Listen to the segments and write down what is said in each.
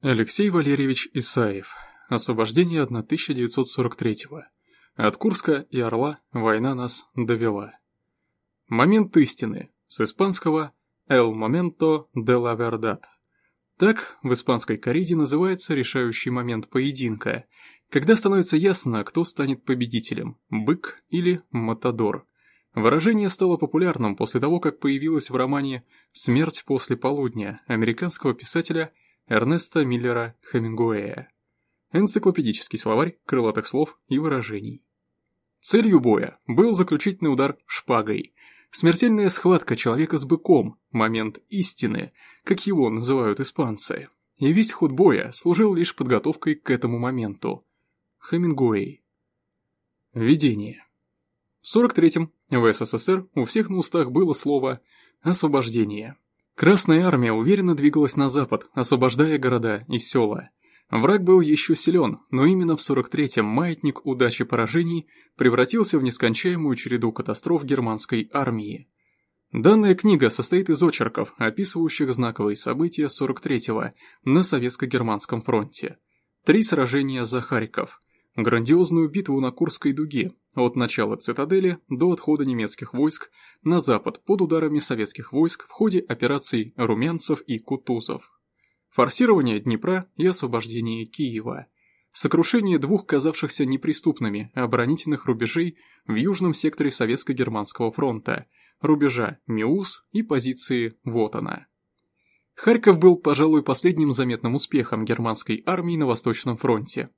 Алексей Валерьевич Исаев. Освобождение 1943-го. От Курска и Орла война нас довела. Момент истины. С испанского «El momento de la verdad». Так в испанской кориде называется решающий момент поединка, когда становится ясно, кто станет победителем – бык или матадор. Выражение стало популярным после того, как появилось в романе «Смерть после полудня» американского писателя – Эрнеста Миллера Хемингуэя. Энциклопедический словарь крылатых слов и выражений. Целью боя был заключительный удар шпагой. Смертельная схватка человека с быком, момент истины, как его называют испанцы. И весь ход боя служил лишь подготовкой к этому моменту. Хемингуэй. Введение. В 43-м в СССР у всех на устах было слово «освобождение». Красная армия уверенно двигалась на запад, освобождая города и села. Враг был еще силен, но именно в 43-м маятник удачи поражений превратился в нескончаемую череду катастроф германской армии. Данная книга состоит из очерков, описывающих знаковые события 43-го на Советско-Германском фронте. Три сражения за Харьков, грандиозную битву на Курской дуге, от начала цитадели до отхода немецких войск на запад под ударами советских войск в ходе операций Румянцев и Кутузов, форсирование Днепра и освобождение Киева, сокрушение двух казавшихся неприступными оборонительных рубежей в южном секторе Советско-Германского фронта, рубежа Миус и позиции Вотана. Харьков был, пожалуй, последним заметным успехом германской армии на Восточном фронте.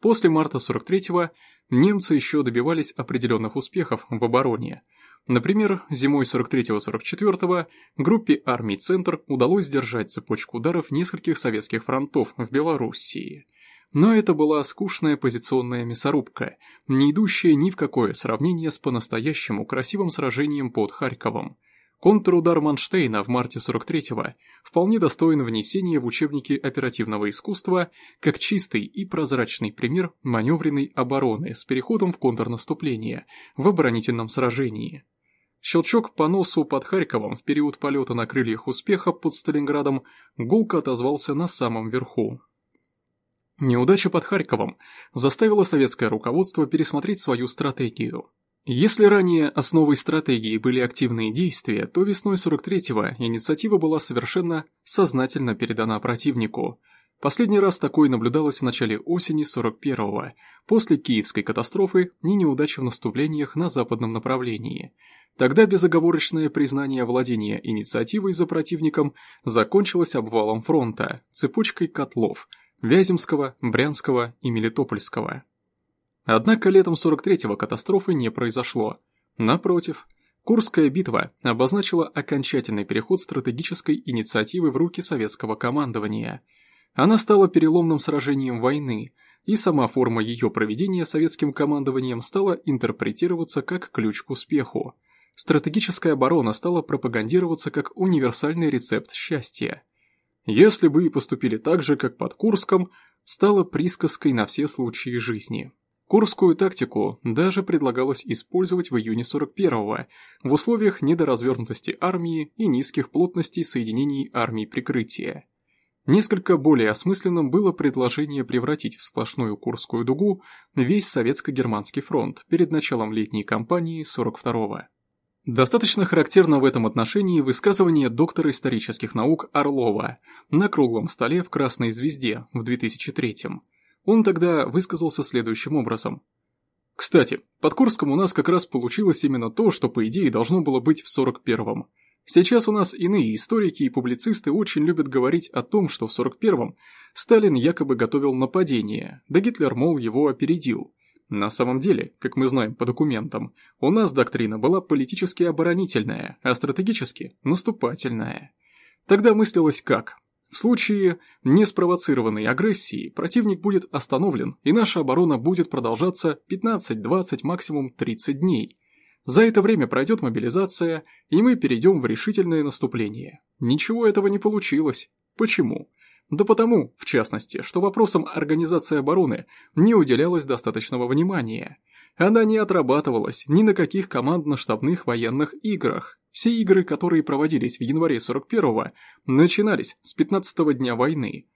После марта 43-го немцы еще добивались определенных успехов в обороне – Например, зимой 43-44 группе армий «Центр» удалось сдержать цепочку ударов нескольких советских фронтов в Белоруссии. Но это была скучная позиционная мясорубка, не идущая ни в какое сравнение с по-настоящему красивым сражением под Харьковом. Контрудар Манштейна в марте 43-го вполне достоин внесения в учебники оперативного искусства как чистый и прозрачный пример маневренной обороны с переходом в контрнаступление в оборонительном сражении. Щелчок по носу под Харьковом в период полета на крыльях успеха под Сталинградом гулко отозвался на самом верху. Неудача под Харьковом заставила советское руководство пересмотреть свою стратегию. Если ранее основой стратегии были активные действия, то весной 43-го инициатива была совершенно сознательно передана противнику. Последний раз такое наблюдалось в начале осени 41-го, после Киевской катастрофы и неудачи в наступлениях на западном направлении. Тогда безоговорочное признание владения инициативой за противником закончилось обвалом фронта, цепочкой котлов – Вяземского, Брянского и Мелитопольского. Однако летом 43-го катастрофы не произошло. Напротив, Курская битва обозначила окончательный переход стратегической инициативы в руки советского командования. Она стала переломным сражением войны, и сама форма ее проведения советским командованием стала интерпретироваться как ключ к успеху. Стратегическая оборона стала пропагандироваться как универсальный рецепт счастья. Если бы и поступили так же, как под Курском, стало присказкой на все случаи жизни. Курскую тактику даже предлагалось использовать в июне 41-го в условиях недоразвернутости армии и низких плотностей соединений армий прикрытия. Несколько более осмысленным было предложение превратить в сплошную Курскую дугу весь советско-германский фронт перед началом летней кампании 42-го. Достаточно характерно в этом отношении высказывание доктора исторических наук Орлова на круглом столе в Красной Звезде в 2003-м, он тогда высказался следующим образом. Кстати, под Курском у нас как раз получилось именно то, что по идее должно было быть в 41-м. Сейчас у нас иные историки и публицисты очень любят говорить о том, что в 41-м Сталин якобы готовил нападение, да Гитлер, мол, его опередил. На самом деле, как мы знаем по документам, у нас доктрина была политически оборонительная, а стратегически наступательная. Тогда мыслилось как? В случае неспровоцированной агрессии противник будет остановлен, и наша оборона будет продолжаться 15-20, максимум 30 дней. За это время пройдет мобилизация, и мы перейдем в решительное наступление. Ничего этого не получилось. Почему? Да потому, в частности, что вопросам организации обороны не уделялось достаточного внимания. Она не отрабатывалась ни на каких командно-штабных военных играх. Все игры, которые проводились в январе 41-го, начинались с 15-го дня войны.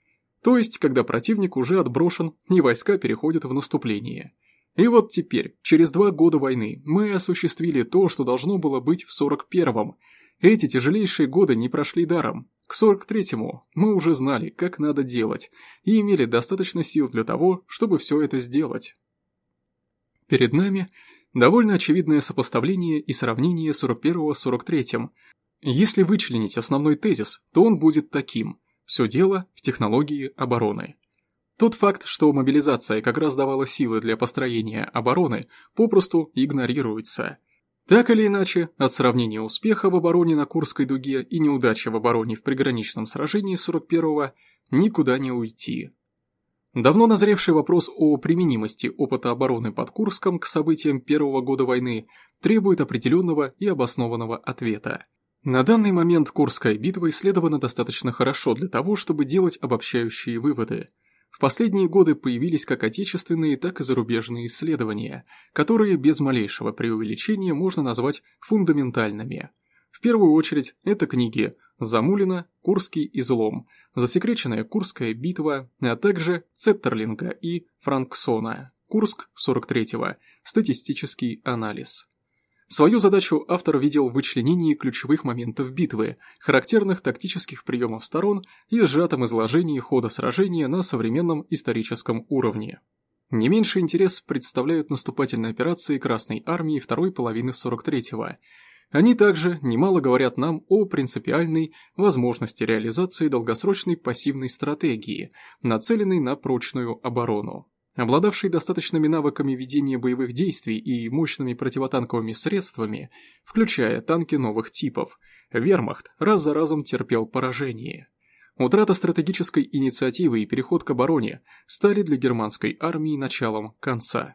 то есть когда противник уже отброшен и войска переходят в наступление. И вот теперь, через два года войны, мы осуществили то, что должно было быть в 41-м. Эти тяжелейшие годы не прошли даром. К 43-му мы уже знали, как надо делать, и имели достаточно сил для того, чтобы все это сделать. Перед нами довольно очевидное сопоставление и сравнение 41-го с 43-м. Если вычленить основной тезис, то он будет таким – все дело в технологии обороны. Тот факт, что мобилизация как раз давала силы для построения обороны, попросту игнорируется. Так или иначе, от сравнения успеха в обороне на Курской дуге и неудачи в обороне в приграничном сражении 41-го никуда не уйти. Давно назревший вопрос о применимости опыта обороны под Курском к событиям первого года войны требует определенного и обоснованного ответа. На данный момент Курская битва исследована достаточно хорошо для того, чтобы делать обобщающие выводы. В последние годы появились как отечественные, так и зарубежные исследования, которые без малейшего преувеличения можно назвать фундаментальными. В первую очередь это книги Замулина, Курский излом, Засекреченная Курская битва, а также Цеттерлинга и Франксона, Курск 43-го, статистический анализ. Свою задачу автор видел в вычленении ключевых моментов битвы, характерных тактических приемов сторон и сжатом изложении хода сражения на современном историческом уровне. Не меньший интерес представляют наступательные операции Красной Армии второй половины 43-го. Они также немало говорят нам о принципиальной возможности реализации долгосрочной пассивной стратегии, нацеленной на прочную оборону. Обладавший достаточными навыками ведения боевых действий и мощными противотанковыми средствами, включая танки новых типов, вермахт раз за разом терпел поражение. Утрата стратегической инициативы и переход к обороне стали для германской армии началом конца.